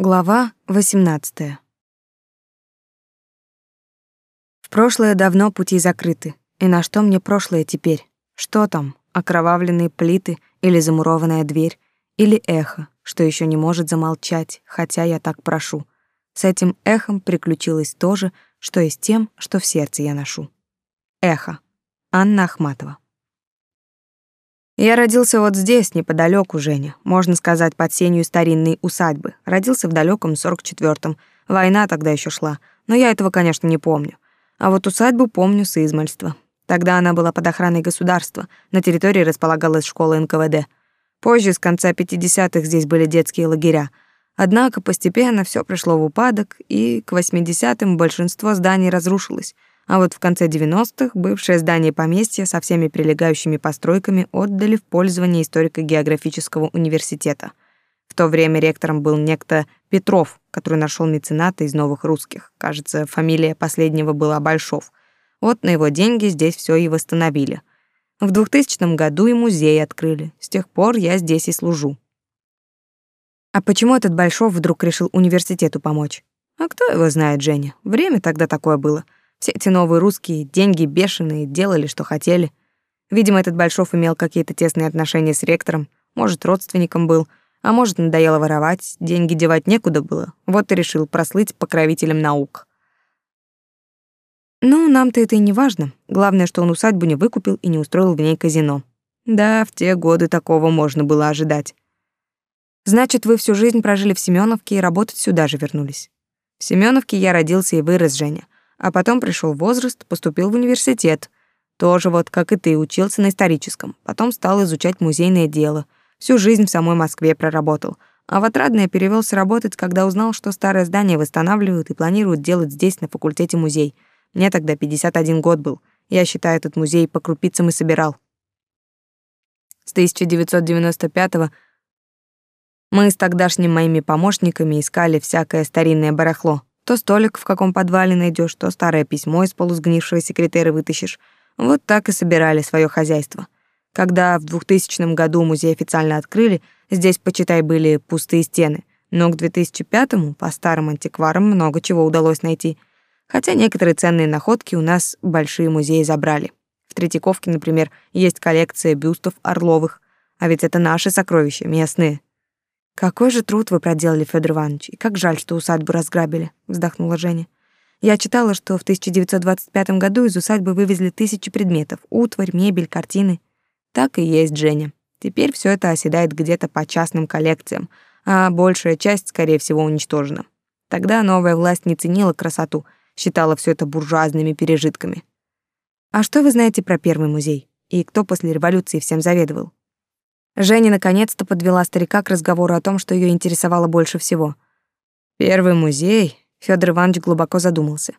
Глава 18. В прошлое давно пути закрыты. И на что мне прошлое теперь? Что там? Окровавленные плиты или замурованная дверь? Или эхо, что еще не может замолчать, хотя я так прошу? С этим эхом приключилось то же, что и с тем, что в сердце я ношу. Эхо. Анна Ахматова. Я родился вот здесь, неподалеку, Женя, можно сказать, под сенью старинной усадьбы. Родился в далеком 44-м. Война тогда еще шла, но я этого, конечно, не помню. А вот усадьбу помню с измальства. Тогда она была под охраной государства. На территории располагалась школа НКВД. Позже, с конца 50-х, здесь были детские лагеря. Однако постепенно все пришло в упадок, и к 80-м большинство зданий разрушилось — а вот в конце 90-х бывшее здание поместья со всеми прилегающими постройками отдали в пользование историко-географического университета. В то время ректором был некто Петров, который нашел мецената из новых русских. Кажется, фамилия последнего была Большов. Вот на его деньги здесь все и восстановили. В 2000 году и музей открыли. С тех пор я здесь и служу. А почему этот Большов вдруг решил университету помочь? А кто его знает, Женя? Время тогда такое было — все эти новые русские, деньги бешеные, делали, что хотели. Видимо, этот Большов имел какие-то тесные отношения с ректором, может, родственником был, а может, надоело воровать, деньги девать некуда было, вот и решил прослыть покровителем наук. Ну, нам-то это и не важно. Главное, что он усадьбу не выкупил и не устроил в ней казино. Да, в те годы такого можно было ожидать. Значит, вы всю жизнь прожили в Семёновке и работать сюда же вернулись. В Семёновке я родился и вырос, Женя. А потом пришел возраст, поступил в университет. Тоже вот, как и ты, учился на историческом. Потом стал изучать музейное дело. Всю жизнь в самой Москве проработал. А в Отрадное перевелся работать, когда узнал, что старое здание восстанавливают и планируют делать здесь, на факультете музей. Мне тогда 51 год был. Я, считаю, этот музей по крупицам и собирал. С 1995-го мы с тогдашними моими помощниками искали всякое старинное барахло. То столик в каком подвале найдешь, то старое письмо из полусгнившего секретера вытащишь. Вот так и собирали свое хозяйство. Когда в 2000 году музей официально открыли, здесь, почитай, были пустые стены. Но к 2005-му по старым антикварам много чего удалось найти. Хотя некоторые ценные находки у нас большие музеи забрали. В Третьяковке, например, есть коллекция бюстов Орловых, а ведь это наши сокровища, местные. Какой же труд вы проделали, Федор Иванович, и как жаль, что усадьбу разграбили, вздохнула Женя. Я читала, что в 1925 году из усадьбы вывезли тысячи предметов: утварь, мебель, картины. Так и есть, Женя. Теперь все это оседает где-то по частным коллекциям, а большая часть, скорее всего, уничтожена. Тогда новая власть не ценила красоту, считала все это буржуазными пережитками. А что вы знаете про первый музей? И кто после революции всем заведовал? Женя наконец-то подвела старика к разговору о том, что ее интересовало больше всего. Первый музей, Федор Иванович глубоко задумался.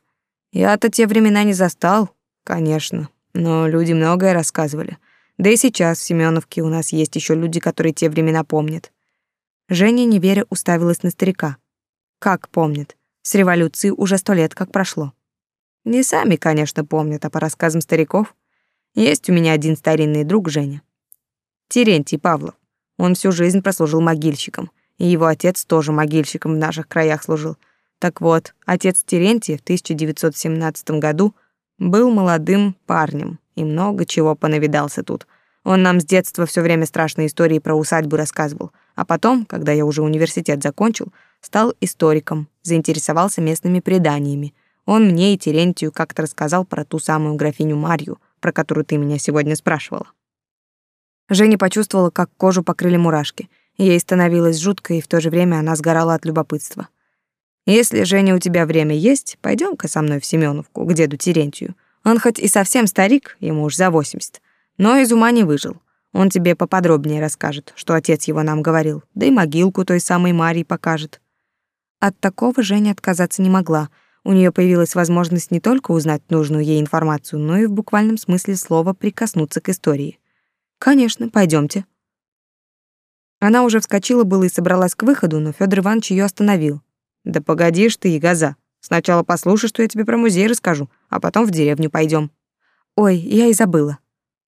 Я-то те времена не застал, конечно, но люди многое рассказывали. Да и сейчас в Семеновке у нас есть еще люди, которые те времена помнят. Женя, не веря, уставилась на старика. Как помнят? С революции уже сто лет как прошло. Не сами, конечно, помнят, а по рассказам стариков. Есть у меня один старинный друг Женя. Терентий Павлов. Он всю жизнь прослужил могильщиком, и его отец тоже могильщиком в наших краях служил. Так вот, отец Терентия в 1917 году был молодым парнем и много чего понавидался тут. Он нам с детства все время страшные истории про усадьбу рассказывал, а потом, когда я уже университет закончил, стал историком, заинтересовался местными преданиями. Он мне и Терентию как-то рассказал про ту самую графиню Марью, про которую ты меня сегодня спрашивала. Женя почувствовала, как кожу покрыли мурашки. Ей становилось жутко, и в то же время она сгорала от любопытства. «Если, Женя, у тебя время есть, пойдем ка со мной в Семеновку, к деду Терентию. Он хоть и совсем старик, ему уж за 80, но из ума не выжил. Он тебе поподробнее расскажет, что отец его нам говорил, да и могилку той самой Марии покажет». От такого Женя отказаться не могла. У нее появилась возможность не только узнать нужную ей информацию, но и в буквальном смысле слова прикоснуться к истории. Конечно, пойдемте. Она уже вскочила было и собралась к выходу, но Федор Иванович ее остановил. Да погодишь ты, Ягоза. Сначала послушай, что я тебе про музей расскажу, а потом в деревню пойдем. Ой, я и забыла.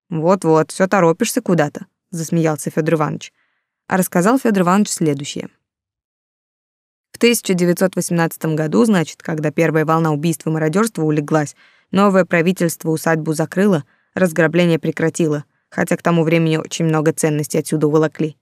Вот-вот, все торопишься куда-то, засмеялся Федор Иванович. А рассказал Федор Иванович следующее. В 1918 году, значит, когда первая волна убийств и мародерства улеглась, новое правительство усадьбу закрыло, разграбление прекратило, хотя к тому времени очень много ценностей отсюда уволокли.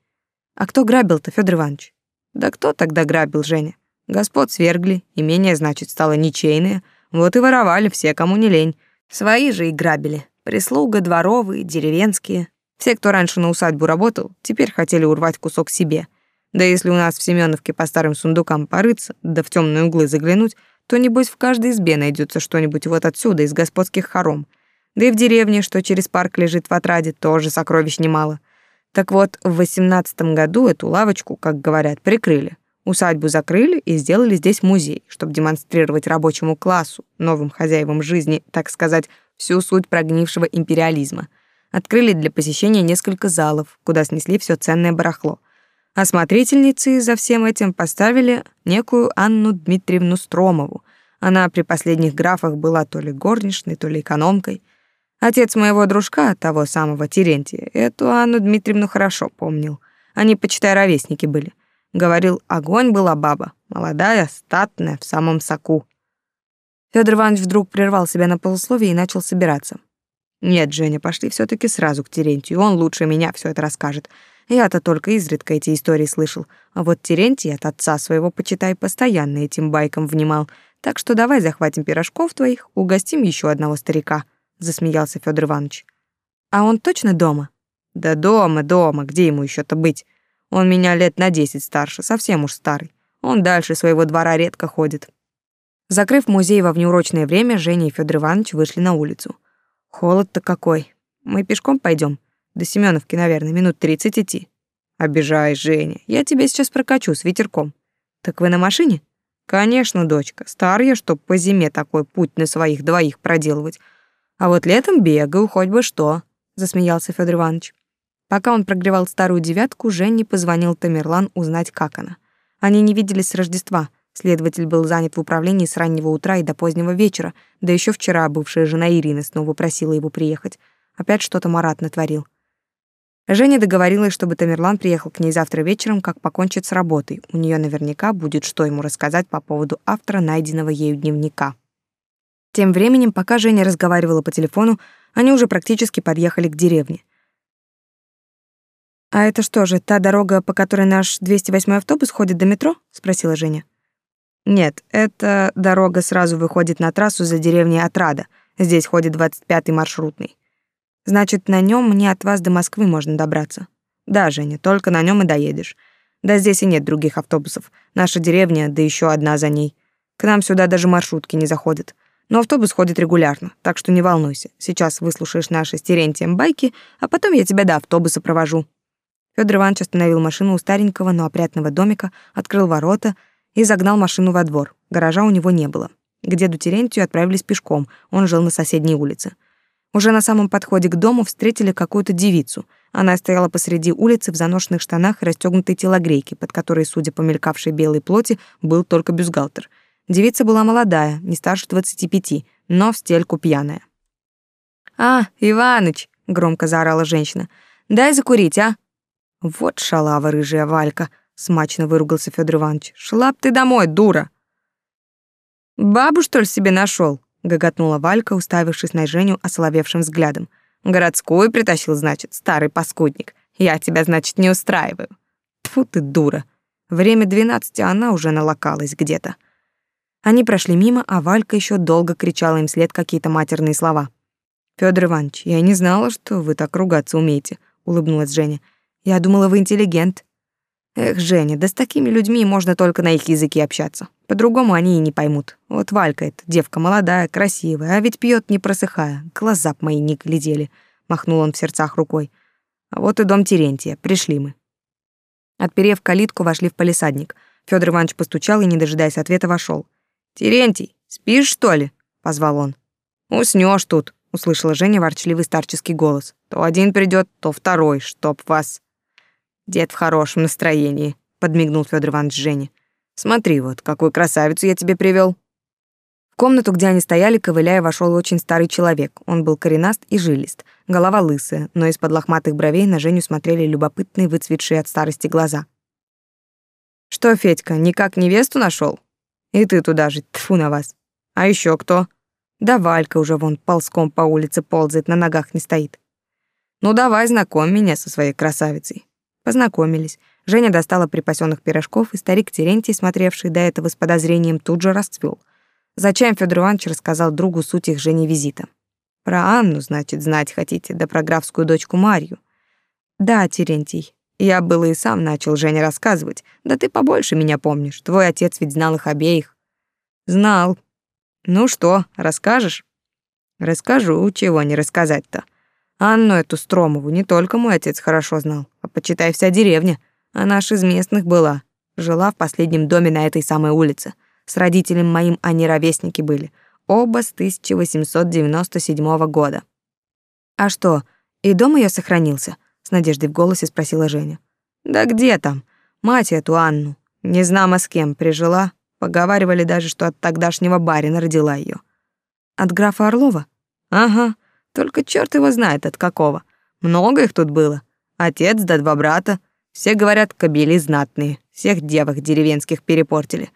А кто грабил-то, Федор Иванович? Да кто тогда грабил, Женя? Господ свергли, имение, значит, стало ничейное, вот и воровали все, кому не лень. Свои же и грабили. Прислуга, дворовые, деревенские. Все, кто раньше на усадьбу работал, теперь хотели урвать кусок себе. Да если у нас в Семеновке по старым сундукам порыться, да в темные углы заглянуть, то, небось, в каждой избе найдется что-нибудь вот отсюда, из господских хором. Да и в деревне, что через парк лежит в отраде, тоже сокровищ немало. Так вот, в восемнадцатом году эту лавочку, как говорят, прикрыли. Усадьбу закрыли и сделали здесь музей, чтобы демонстрировать рабочему классу, новым хозяевам жизни, так сказать, всю суть прогнившего империализма. Открыли для посещения несколько залов, куда снесли все ценное барахло. А смотрительницей за всем этим поставили некую Анну Дмитриевну Стромову. Она при последних графах была то ли горничной, то ли экономкой. Отец моего дружка, того самого Терентия, эту Анну Дмитриевну хорошо помнил. Они, почитай, ровесники были. Говорил, огонь была баба, молодая, статная, в самом соку. Федор Иванович вдруг прервал себя на полусловие и начал собираться. Нет, Женя, пошли все таки сразу к Терентию, он лучше меня все это расскажет. Я-то только изредка эти истории слышал, а вот Терентий от отца своего, почитай, постоянно этим байкам внимал. Так что давай захватим пирожков твоих, угостим еще одного старика засмеялся Федор Иванович. А он точно дома? Да дома, дома, где ему еще то быть? Он меня лет на десять старше, совсем уж старый. Он дальше своего двора редко ходит. Закрыв музей во внеурочное время, Женя и Федор Иванович вышли на улицу. Холод-то какой. Мы пешком пойдем. До Семеновки, наверное, минут тридцать идти. Обижаешь, Женя. Я тебя сейчас прокачу с ветерком. Так вы на машине? Конечно, дочка. Старая, чтоб по зиме такой путь на своих двоих проделывать. А вот летом бегаю, хоть бы что, засмеялся Федор Иванович. Пока он прогревал старую девятку, Жене позвонил Тамерлан узнать, как она. Они не виделись с Рождества. Следователь был занят в управлении с раннего утра и до позднего вечера, да еще вчера бывшая жена Ирины снова просила его приехать. Опять что-то Марат натворил. Женя договорилась, чтобы Тамерлан приехал к ней завтра вечером, как покончит с работой. У нее наверняка будет что ему рассказать по поводу автора найденного ею дневника. Тем временем, пока Женя разговаривала по телефону, они уже практически подъехали к деревне. «А это что же, та дорога, по которой наш 208 автобус ходит до метро?» — спросила Женя. «Нет, эта дорога сразу выходит на трассу за деревней Отрада. Здесь ходит 25-й маршрутный. Значит, на нем мне от вас до Москвы можно добраться. Да, Женя, только на нем и доедешь. Да здесь и нет других автобусов. Наша деревня, да еще одна за ней. К нам сюда даже маршрутки не заходят. Но автобус ходит регулярно, так что не волнуйся. Сейчас выслушаешь наши с Терентием байки, а потом я тебя до автобуса провожу». Федор Иванович остановил машину у старенького, но опрятного домика, открыл ворота и загнал машину во двор. Гаража у него не было. К деду Терентию отправились пешком, он жил на соседней улице. Уже на самом подходе к дому встретили какую-то девицу. Она стояла посреди улицы в заношенных штанах и расстёгнутой телогрейке, под которой, судя по мелькавшей белой плоти, был только бюстгальтер — Девица была молодая, не старше двадцати пяти, но в стельку пьяная. «А, Иваныч!» — громко заорала женщина. «Дай закурить, а!» «Вот шалава рыжая Валька!» — смачно выругался Федор Иванович. «Шла б ты домой, дура!» «Бабу, что ли, себе нашел? гоготнула Валька, уставившись на Женю осоловевшим взглядом. «Городскую притащил, значит, старый паскудник. Я тебя, значит, не устраиваю». Тфу ты, дура. Время двенадцати, а она уже налокалась где-то. Они прошли мимо, а Валька еще долго кричала им вслед какие-то матерные слова. Федор Иванович, я не знала, что вы так ругаться умеете, улыбнулась Женя. Я думала, вы интеллигент. Эх, Женя, да с такими людьми можно только на их языке общаться. По-другому они и не поймут. Вот Валька эта, девка молодая, красивая, а ведь пьет не просыхая. Глаза б мои не глядели. Махнул он в сердцах рукой. А вот и дом Терентия. Пришли мы. Отперев калитку, вошли в палисадник. Федор Иванович постучал и, не дожидаясь ответа, вошел. «Терентий, спишь, что ли?» — позвал он. «Уснёшь тут», — услышала Женя ворчливый старческий голос. «То один придёт, то второй, чтоб вас...» «Дед в хорошем настроении», — подмигнул Фёдор Иванович Жене. «Смотри вот, какую красавицу я тебе привёл». В комнату, где они стояли, ковыляя, вошёл очень старый человек. Он был коренаст и жилист, голова лысая, но из-под лохматых бровей на Женю смотрели любопытные, выцветшие от старости глаза. Что, Федька, никак невесту нашел? И ты туда же, тфу на вас. А еще кто? Да Валька уже вон ползком по улице ползает, на ногах не стоит. Ну давай, знакомь меня со своей красавицей. Познакомились. Женя достала припасенных пирожков, и старик Терентий, смотревший до этого с подозрением, тут же расцвел. Зачем Федор Иванович рассказал другу суть их Жене визита? Про Анну, значит, знать хотите, да про графскую дочку Марью. Да, Терентий, я было и сам начал Жене рассказывать. Да ты побольше меня помнишь. Твой отец ведь знал их обеих. Знал. Ну что, расскажешь? Расскажу, чего не рассказать-то. Анну эту Стромову не только мой отец хорошо знал, а почитай вся деревня. Она аж из местных была. Жила в последнем доме на этой самой улице. С родителем моим они ровесники были. Оба с 1897 года. А что, и дом ее сохранился? С надеждой в голосе спросила Женя. Да где там? Мать эту Анну, не знамо с кем прижила, поговаривали даже, что от тогдашнего барина родила ее. От графа Орлова? Ага, только черт его знает от какого. Много их тут было. Отец да два брата. Все говорят, кобели знатные. Всех девок деревенских перепортили.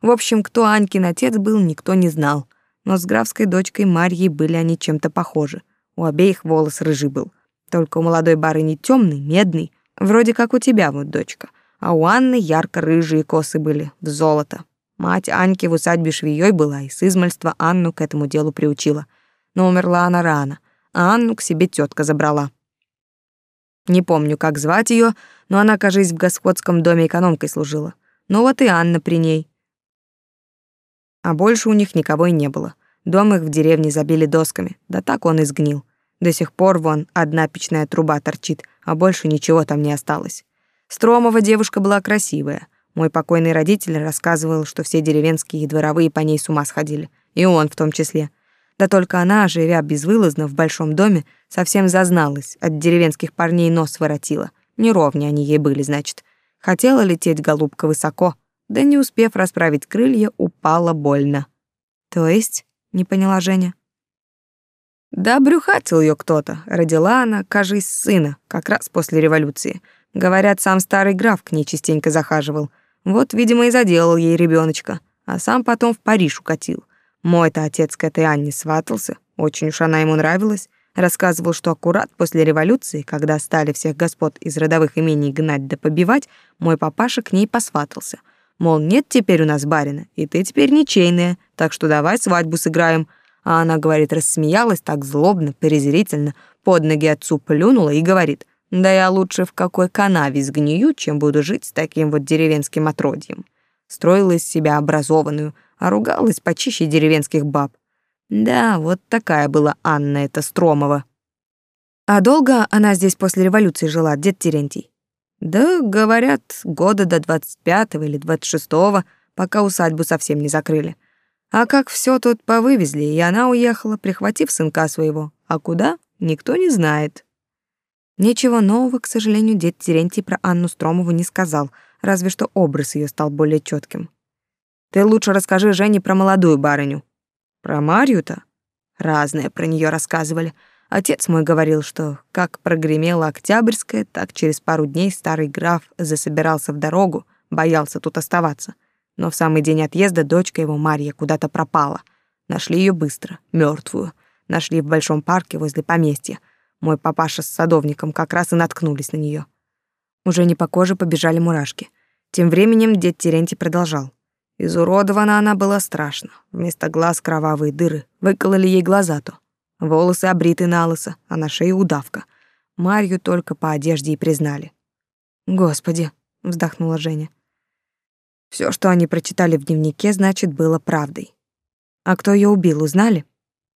В общем, кто Анькин отец был, никто не знал. Но с графской дочкой Марьей были они чем-то похожи. У обеих волос рыжий был. Только у молодой барыни темный, медный, вроде как у тебя вот, дочка. А у Анны ярко-рыжие косы были, в золото. Мать Аньки в усадьбе швеей была и с измальства Анну к этому делу приучила. Но умерла она рано, а Анну к себе тетка забрала. Не помню, как звать ее, но она, кажись, в господском доме экономкой служила. Ну вот и Анна при ней. А больше у них никого и не было. Дом их в деревне забили досками, да так он и сгнил. До сих пор вон одна печная труба торчит, а больше ничего там не осталось. Стромова девушка была красивая. Мой покойный родитель рассказывал, что все деревенские и дворовые по ней с ума сходили, и он в том числе. Да только она, живя безвылазно в большом доме, совсем зазналась, от деревенских парней нос воротила. Неровня они ей были, значит. Хотела лететь голубка высоко, да не успев расправить крылья, упала больно. То есть, не поняла Женя. Да брюхатил ее кто-то. Родила она, кажись, сына, как раз после революции. Говорят, сам старый граф к ней частенько захаживал. Вот, видимо, и заделал ей ребеночка, а сам потом в Париж укатил. Мой-то отец к этой Анне сватался, очень уж она ему нравилась. Рассказывал, что аккурат после революции, когда стали всех господ из родовых имений гнать да побивать, мой папаша к ней посватался. Мол, нет теперь у нас барина, и ты теперь ничейная, так что давай свадьбу сыграем — а она, говорит, рассмеялась так злобно, презрительно, под ноги отцу плюнула и говорит, да я лучше в какой канаве сгнию, чем буду жить с таким вот деревенским отродьем. Строила из себя образованную, а ругалась почище деревенских баб. Да, вот такая была Анна эта Стромова. А долго она здесь после революции жила, дед Терентий? Да, говорят, года до 25-го или 26-го, пока усадьбу совсем не закрыли. А как все тут повывезли, и она уехала, прихватив сынка своего. А куда? Никто не знает. Ничего нового, к сожалению, дед Терентий про Анну Стромову не сказал, разве что образ ее стал более четким. Ты лучше расскажи Жене про молодую барыню. Про Марью-то? Разное про нее рассказывали. Отец мой говорил, что как прогремела Октябрьская, так через пару дней старый граф засобирался в дорогу, боялся тут оставаться. Но в самый день отъезда дочка его, Марья, куда-то пропала. Нашли ее быстро, мертвую. Нашли в большом парке возле поместья. Мой папаша с садовником как раз и наткнулись на нее. Уже не по коже побежали мурашки. Тем временем дед Терентий продолжал. Изуродована она была страшно. Вместо глаз кровавые дыры. Выкололи ей глаза то. Волосы обриты на лысо, а на шее удавка. Марью только по одежде и признали. «Господи!» — вздохнула Женя. Все, что они прочитали в дневнике, значит, было правдой. А кто ее убил, узнали?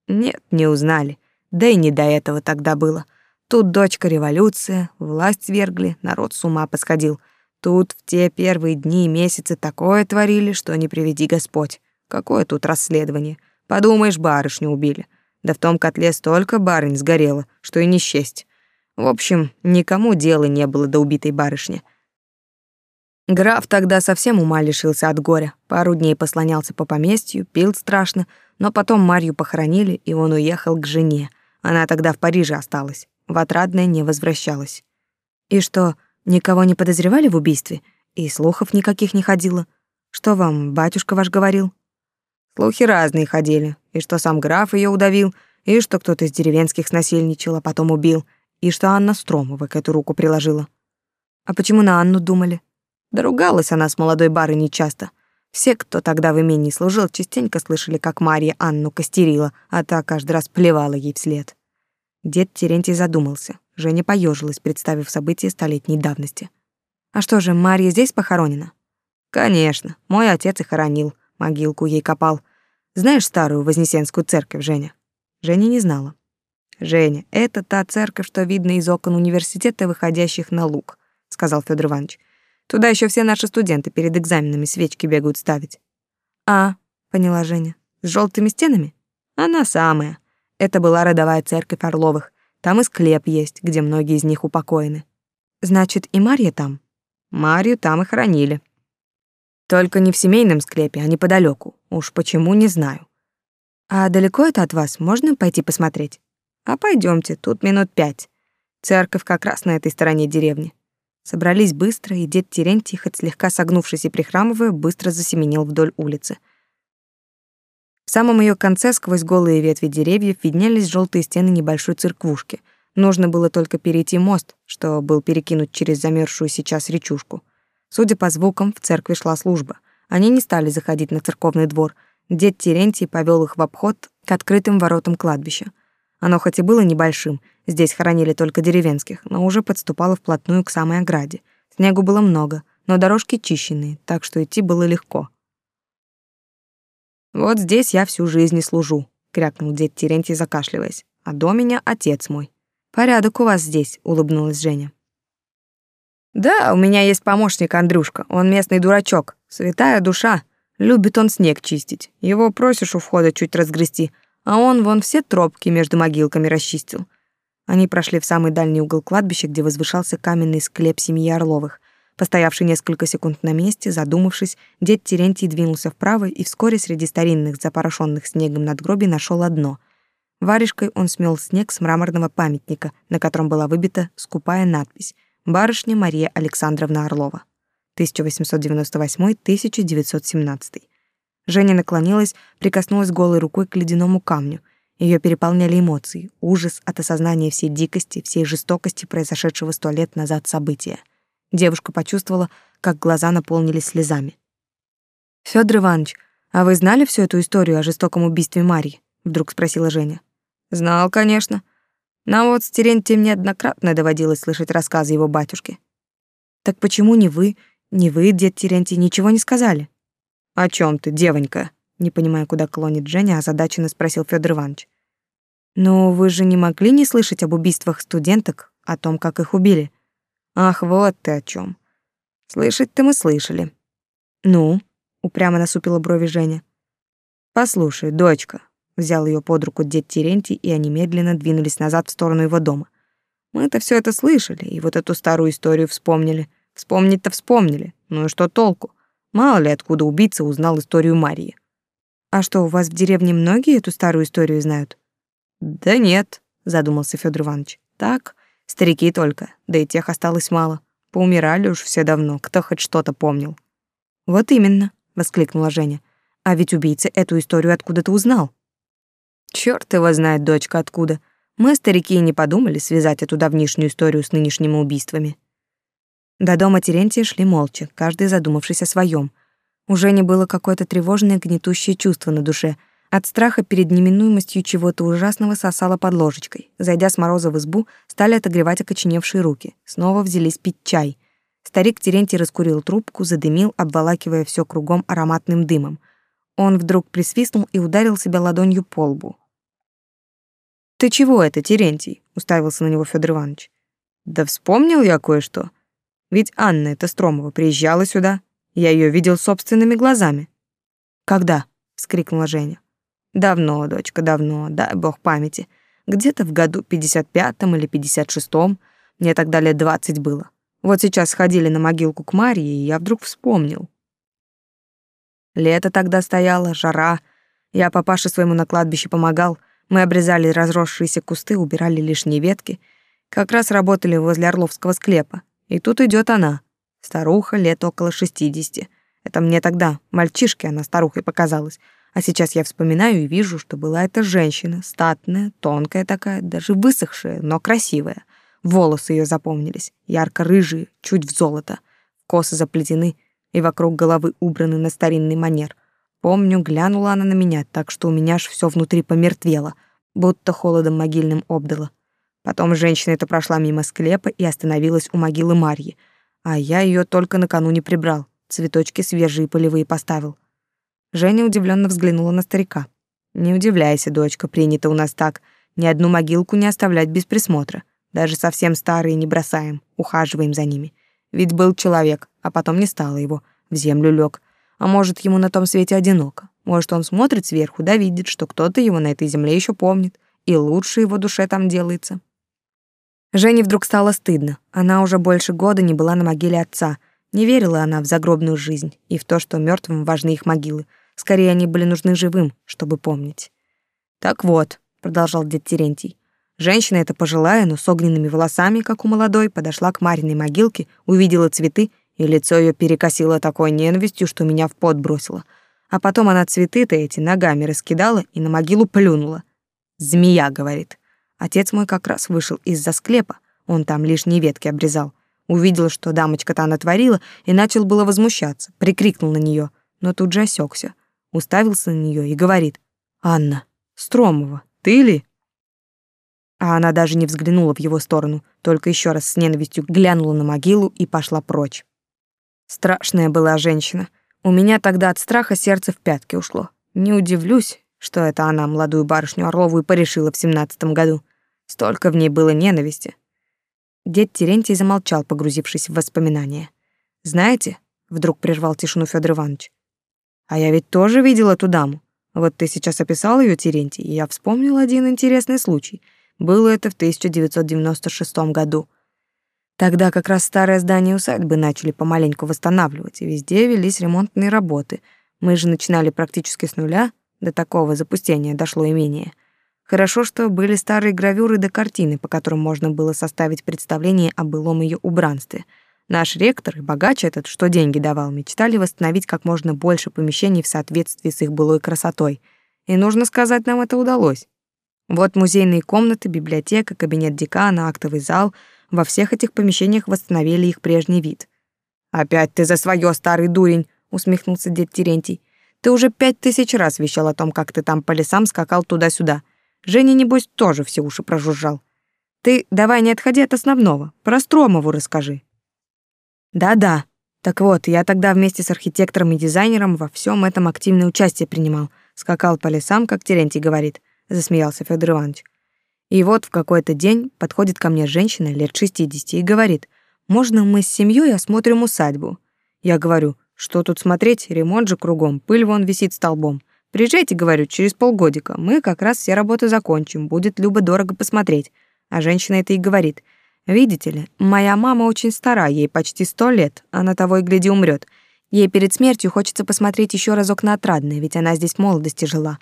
Нет, не узнали. Да и не до этого тогда было. Тут дочка революция, власть свергли, народ с ума посходил. Тут в те первые дни и месяцы такое творили, что не приведи Господь. Какое тут расследование? Подумаешь, барышню убили. Да в том котле столько барынь сгорело, что и не счесть. В общем, никому дела не было до убитой барышни. Граф тогда совсем ума лишился от горя. Пару дней послонялся по поместью, пил страшно, но потом Марью похоронили, и он уехал к жене. Она тогда в Париже осталась. В Отрадное не возвращалась. И что, никого не подозревали в убийстве? И слухов никаких не ходило. Что вам батюшка ваш говорил? Слухи разные ходили, и что сам граф ее удавил, и что кто-то из деревенских снасильничал, а потом убил, и что Анна Стромова к эту руку приложила. А почему на Анну думали? Да ругалась она с молодой барыней часто. Все, кто тогда в имении служил, частенько слышали, как Мария Анну костерила, а та каждый раз плевала ей вслед. Дед Терентий задумался. Женя поежилась, представив события столетней давности. «А что же, Мария здесь похоронена?» «Конечно. Мой отец и хоронил. Могилку ей копал. Знаешь старую Вознесенскую церковь, Женя?» Женя не знала. «Женя, это та церковь, что видно из окон университета, выходящих на луг», — сказал Федор Иванович. «Туда еще все наши студенты перед экзаменами свечки бегают ставить». «А», — поняла Женя, — «с желтыми стенами?» «Она самая. Это была родовая церковь Орловых. Там и склеп есть, где многие из них упокоены». «Значит, и Марья там?» «Марью там и хоронили». «Только не в семейном склепе, а неподалеку. Уж почему, не знаю». «А далеко это от вас? Можно пойти посмотреть?» «А пойдемте, тут минут пять. Церковь как раз на этой стороне деревни». Собрались быстро, и дед Терентий, хоть слегка согнувшись и прихрамывая, быстро засеменил вдоль улицы. В самом ее конце, сквозь голые ветви деревьев, виднелись желтые стены небольшой церквушки. Нужно было только перейти мост, что был перекинут через замерзшую сейчас речушку. Судя по звукам, в церкви шла служба. Они не стали заходить на церковный двор. Дед Терентий повел их в обход к открытым воротам кладбища. Оно хоть и было небольшим, здесь хоронили только деревенских, но уже подступало вплотную к самой ограде. Снегу было много, но дорожки чищенные, так что идти было легко. Вот здесь я всю жизнь и служу, крякнул дед Терентий, закашливаясь. А до меня отец мой. Порядок у вас здесь, улыбнулась Женя. Да, у меня есть помощник Андрюшка. Он местный дурачок, святая душа. Любит он снег чистить. Его просишь у входа чуть разгрести, а он вон все тропки между могилками расчистил. Они прошли в самый дальний угол кладбища, где возвышался каменный склеп семьи Орловых. Постоявший несколько секунд на месте, задумавшись, дед Терентий двинулся вправо и вскоре среди старинных, запорошенных снегом надгробий нашел одно. Варежкой он смел снег с мраморного памятника, на котором была выбита скупая надпись «Барышня Мария Александровна Орлова». 1898-1917. Женя наклонилась, прикоснулась голой рукой к ледяному камню. Ее переполняли эмоции, ужас от осознания всей дикости, всей жестокости произошедшего сто лет назад события. Девушка почувствовала, как глаза наполнились слезами. Федор Иванович, а вы знали всю эту историю о жестоком убийстве Марьи? Вдруг спросила Женя. Знал, конечно. Нам вот с Терентием неоднократно доводилось слышать рассказы его батюшки. Так почему не вы, не вы, дед Терентий, ничего не сказали? О чем ты, девонька? Не понимая, куда клонит Женя, озадаченно спросил Федор Иванович. Но вы же не могли не слышать об убийствах студенток, о том, как их убили. Ах, вот ты о чем. Слышать-то мы слышали. Ну, упрямо насупила брови Женя. Послушай, дочка, взял ее под руку дед Терентий, и они медленно двинулись назад в сторону его дома. Мы-то все это слышали, и вот эту старую историю вспомнили. Вспомнить-то вспомнили. Ну и что толку? Мало ли откуда убийца узнал историю Марии. А что, у вас в деревне многие эту старую историю знают? Да нет, задумался Федор Иванович. Так, Старики только, да и тех осталось мало. Поумирали уж все давно, кто хоть что-то помнил. Вот именно, воскликнула Женя. А ведь убийца эту историю откуда-то узнал. Чёрт его знает, дочка, откуда. Мы, старики, не подумали связать эту давнишнюю историю с нынешними убийствами. До дома Терентия шли молча, каждый задумавшись о своем. Уже не было какое-то тревожное гнетущее чувство на душе — от страха перед неминуемостью чего-то ужасного сосала под ложечкой. Зайдя с мороза в избу, стали отогревать окоченевшие руки. Снова взялись пить чай. Старик Терентий раскурил трубку, задымил, обволакивая все кругом ароматным дымом. Он вдруг присвистнул и ударил себя ладонью по лбу. «Ты чего это, Терентий?» — уставился на него Федор Иванович. «Да вспомнил я кое-что. Ведь Анна эта Стромова приезжала сюда. Я ее видел собственными глазами». «Когда?» — вскрикнула Женя. Давно, дочка, давно, дай бог памяти. Где-то в году 55-м или 56-м. Мне тогда лет 20 было. Вот сейчас сходили на могилку к Марии, и я вдруг вспомнил. Лето тогда стояло, жара. Я папаше своему на кладбище помогал. Мы обрезали разросшиеся кусты, убирали лишние ветки. Как раз работали возле Орловского склепа. И тут идет она. Старуха лет около шестидесяти. Это мне тогда, мальчишке, она старухой показалась. А сейчас я вспоминаю и вижу, что была эта женщина, статная, тонкая такая, даже высохшая, но красивая. Волосы ее запомнились, ярко-рыжие, чуть в золото. Косы заплетены и вокруг головы убраны на старинный манер. Помню, глянула она на меня, так что у меня аж все внутри помертвело, будто холодом могильным обдало. Потом женщина эта прошла мимо склепа и остановилась у могилы Марьи, а я ее только накануне прибрал цветочки свежие полевые поставил. Женя удивленно взглянула на старика. Не удивляйся, дочка, принято у нас так. Ни одну могилку не оставлять без присмотра. Даже совсем старые не бросаем, ухаживаем за ними. Ведь был человек, а потом не стало его, в землю лег. А может, ему на том свете одиноко. Может, он смотрит сверху, да видит, что кто-то его на этой земле еще помнит, и лучше его душе там делается. Жене вдруг стало стыдно. Она уже больше года не была на могиле отца, не верила она в загробную жизнь и в то, что мертвым важны их могилы. Скорее, они были нужны живым, чтобы помнить. «Так вот», — продолжал дед Терентий, женщина эта пожилая, но с огненными волосами, как у молодой, подошла к Мариной могилке, увидела цветы, и лицо ее перекосило такой ненавистью, что меня в пот бросило. А потом она цветы-то эти ногами раскидала и на могилу плюнула. «Змея», — говорит. Отец мой как раз вышел из-за склепа, он там лишние ветки обрезал. Увидел, что дамочка-то натворила, и начал было возмущаться, прикрикнул на нее, но тут же осекся, уставился на нее и говорит, «Анна, Стромова, ты ли?» А она даже не взглянула в его сторону, только еще раз с ненавистью глянула на могилу и пошла прочь. Страшная была женщина. У меня тогда от страха сердце в пятки ушло. Не удивлюсь, что это она молодую барышню Орлову и порешила в семнадцатом году. Столько в ней было ненависти. Дед Терентий замолчал, погрузившись в воспоминания. «Знаете», — вдруг прервал тишину Федор Иванович, «а я ведь тоже видел эту даму. Вот ты сейчас описал ее, Терентий, и я вспомнил один интересный случай. Было это в 1996 году. Тогда как раз старое здание усадьбы начали помаленьку восстанавливать, и везде велись ремонтные работы. Мы же начинали практически с нуля, до такого запустения дошло имение — Хорошо, что были старые гравюры до картины, по которым можно было составить представление о былом ее убранстве. Наш ректор и богач этот, что деньги давал, мечтали восстановить как можно больше помещений в соответствии с их былой красотой. И нужно сказать, нам это удалось. Вот музейные комнаты, библиотека, кабинет декана, актовый зал — во всех этих помещениях восстановили их прежний вид. «Опять ты за свое, старый дурень!» — усмехнулся дед Терентий. «Ты уже пять тысяч раз вещал о том, как ты там по лесам скакал туда-сюда. Женя, небось, тоже все уши прожужжал. Ты давай не отходи от основного, про Стромову расскажи. Да-да. Так вот, я тогда вместе с архитектором и дизайнером во всем этом активное участие принимал. Скакал по лесам, как Терентий говорит, засмеялся Федор Иванович. И вот в какой-то день подходит ко мне женщина лет 60 и говорит: "Можно мы с семьей осмотрим усадьбу?" Я говорю: "Что тут смотреть? Ремонт же кругом, пыль вон висит столбом. Приезжайте, говорю, через полгодика. Мы как раз все работы закончим. Будет любо-дорого посмотреть. А женщина это и говорит. Видите ли, моя мама очень стара, ей почти сто лет. Она того и гляди умрет. Ей перед смертью хочется посмотреть еще разок на отрадное, ведь она здесь в молодости жила.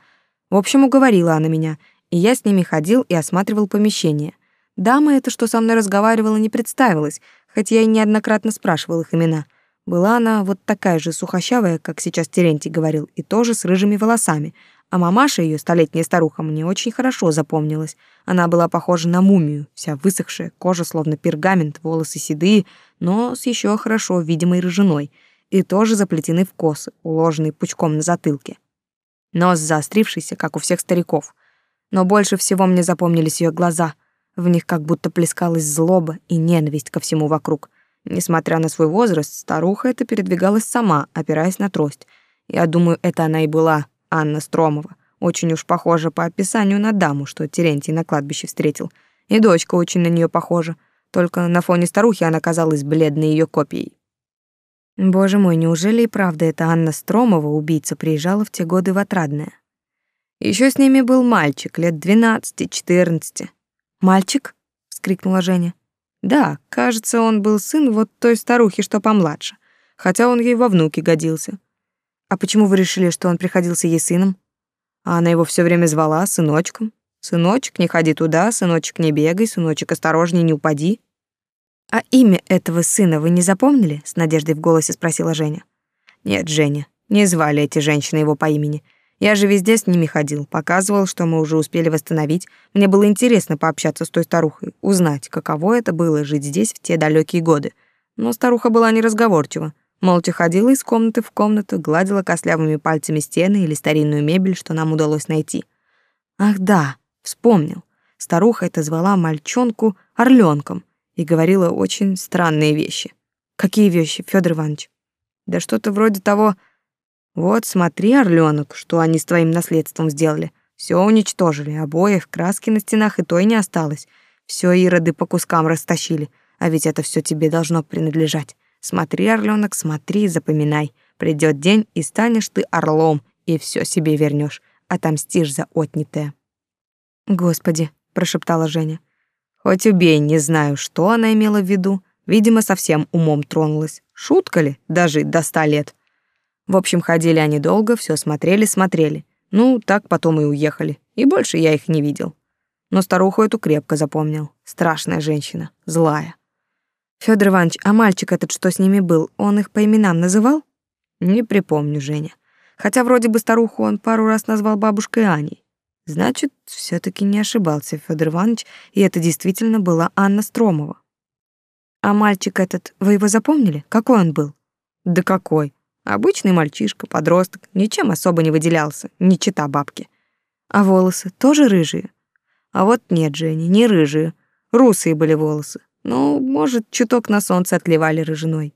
В общем, уговорила она меня, и я с ними ходил и осматривал помещение. Дама эта, что со мной разговаривала, не представилась, хоть я и неоднократно спрашивал их имена. Была она вот такая же сухощавая, как сейчас Терентий говорил, и тоже с рыжими волосами. А мамаша ее, столетняя старуха, мне очень хорошо запомнилась. Она была похожа на мумию, вся высохшая, кожа словно пергамент, волосы седые, но с еще хорошо видимой рыжиной, и тоже заплетены в косы, уложенные пучком на затылке. Нос заострившийся, как у всех стариков. Но больше всего мне запомнились ее глаза. В них как будто плескалась злоба и ненависть ко всему вокруг. Несмотря на свой возраст, старуха эта передвигалась сама, опираясь на трость. Я думаю, это она и была, Анна Стромова. Очень уж похожа по описанию на даму, что Терентий на кладбище встретил. И дочка очень на нее похожа. Только на фоне старухи она казалась бледной ее копией. Боже мой, неужели и правда эта Анна Стромова, убийца, приезжала в те годы в Отрадное? Еще с ними был мальчик, лет двенадцати-четырнадцати. «Мальчик?» — вскрикнула Женя. Да, кажется, он был сын вот той старухи, что помладше, хотя он ей во внуки годился. А почему вы решили, что он приходился ей сыном? А она его все время звала сыночком. Сыночек, не ходи туда, сыночек, не бегай, сыночек, осторожней, не упади. А имя этого сына вы не запомнили? с надеждой в голосе спросила Женя. Нет, Женя, не звали эти женщины его по имени. Я же везде с ними ходил, показывал, что мы уже успели восстановить. Мне было интересно пообщаться с той старухой, узнать, каково это было жить здесь в те далекие годы. Но старуха была неразговорчива. Молча ходила из комнаты в комнату, гладила костлявыми пальцами стены или старинную мебель, что нам удалось найти. Ах да, вспомнил. Старуха это звала мальчонку орленком и говорила очень странные вещи. Какие вещи, Федор Иванович? Да что-то вроде того, вот смотри, орленок, что они с твоим наследством сделали. Все уничтожили, обоев, краски на стенах и той не осталось. Все ироды по кускам растащили, а ведь это все тебе должно принадлежать. Смотри, орленок, смотри, запоминай. Придет день, и станешь ты орлом, и все себе вернешь, отомстишь за отнятое. Господи, прошептала Женя. Хоть убей, не знаю, что она имела в виду. Видимо, совсем умом тронулась. Шутка ли, дожить до ста лет? В общем, ходили они долго, все смотрели, смотрели. Ну, так потом и уехали. И больше я их не видел. Но старуху эту крепко запомнил. Страшная женщина, злая. Федор Иванович, а мальчик этот, что с ними был, он их по именам называл? Не припомню, Женя. Хотя вроде бы старуху он пару раз назвал бабушкой Аней. Значит, все таки не ошибался Федор Иванович, и это действительно была Анна Стромова. А мальчик этот, вы его запомнили? Какой он был? Да какой? Обычный мальчишка, подросток, ничем особо не выделялся, не чита бабки. А волосы тоже рыжие? А вот нет, Женя, не рыжие. Русые были волосы. Ну, может, чуток на солнце отливали рыжиной.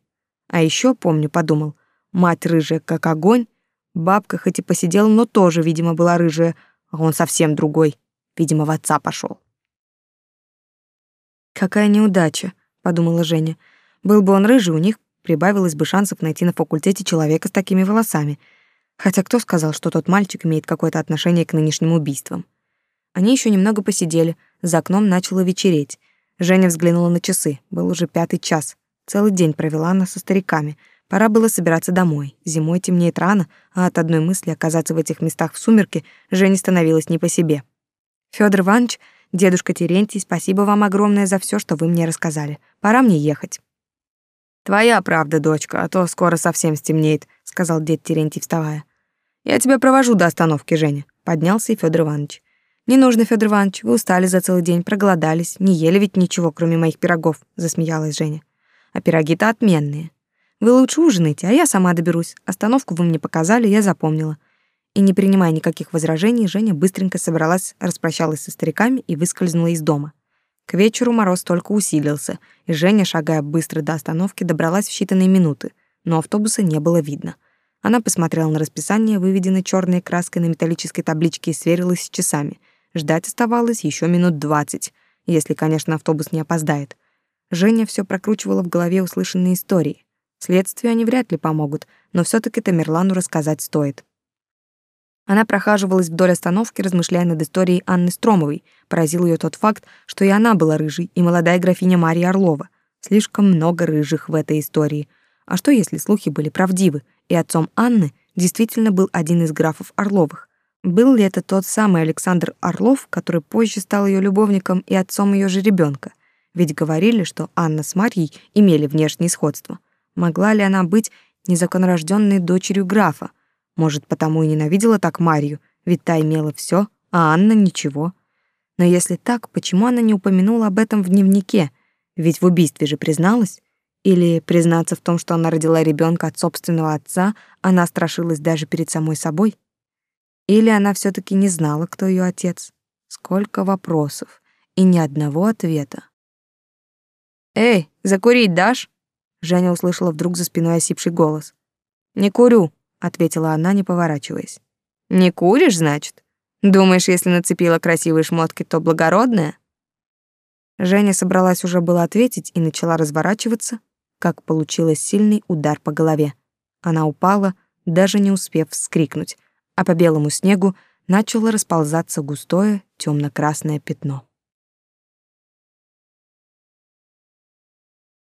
А еще помню, подумал, мать рыжая, как огонь. Бабка хоть и посидела, но тоже, видимо, была рыжая, а он совсем другой. Видимо, в отца пошел. Какая неудача, подумала Женя. Был бы он рыжий, у них прибавилось бы шансов найти на факультете человека с такими волосами. Хотя кто сказал, что тот мальчик имеет какое-то отношение к нынешним убийствам? Они еще немного посидели, за окном начало вечереть. Женя взглянула на часы, был уже пятый час. Целый день провела она со стариками. Пора было собираться домой. Зимой темнеет рано, а от одной мысли оказаться в этих местах в сумерки Жене становилось не по себе. Федор Иванович, дедушка Терентий, спасибо вам огромное за все, что вы мне рассказали. Пора мне ехать. Твоя правда, дочка, а то скоро совсем стемнеет, сказал дед Терентий, вставая. Я тебя провожу до остановки, Женя. Поднялся и Федор Иванович. Не нужно, Федор Иванович, вы устали за целый день, проголодались, не ели ведь ничего, кроме моих пирогов, засмеялась Женя. А пироги-то отменные. Вы лучше ужинайте, а я сама доберусь. Остановку вы мне показали, я запомнила. И не принимая никаких возражений, Женя быстренько собралась, распрощалась со стариками и выскользнула из дома. К вечеру мороз только усилился, и Женя, шагая быстро до остановки, добралась в считанные минуты, но автобуса не было видно. Она посмотрела на расписание, выведенное черной краской на металлической табличке, и сверилась с часами. Ждать оставалось еще минут двадцать, если, конечно, автобус не опоздает. Женя все прокручивала в голове услышанные истории. Следствию они вряд ли помогут, но все таки Тамерлану рассказать стоит. Она прохаживалась вдоль остановки, размышляя над историей Анны Стромовой. Поразил ее тот факт, что и она была рыжей, и молодая графиня Мария Орлова. Слишком много рыжих в этой истории. А что, если слухи были правдивы, и отцом Анны действительно был один из графов Орловых? Был ли это тот самый Александр Орлов, который позже стал ее любовником и отцом ее же ребенка? Ведь говорили, что Анна с Марьей имели внешнее сходство. Могла ли она быть незаконнорожденной дочерью графа? Может, потому и ненавидела так Марию, ведь та имела все, а Анна ничего. Но если так, почему она не упомянула об этом в дневнике? Ведь в убийстве же призналась. Или признаться в том, что она родила ребенка от собственного отца, она страшилась даже перед самой собой? Или она все таки не знала, кто ее отец? Сколько вопросов и ни одного ответа. «Эй, закурить дашь?» Женя услышала вдруг за спиной осипший голос. «Не курю», ответила она, не поворачиваясь. Не куришь, значит? Думаешь, если нацепила красивые шмотки, то благородная? Женя собралась уже было ответить и начала разворачиваться, как получилось сильный удар по голове. Она упала, даже не успев вскрикнуть, а по белому снегу начало расползаться густое темно красное пятно.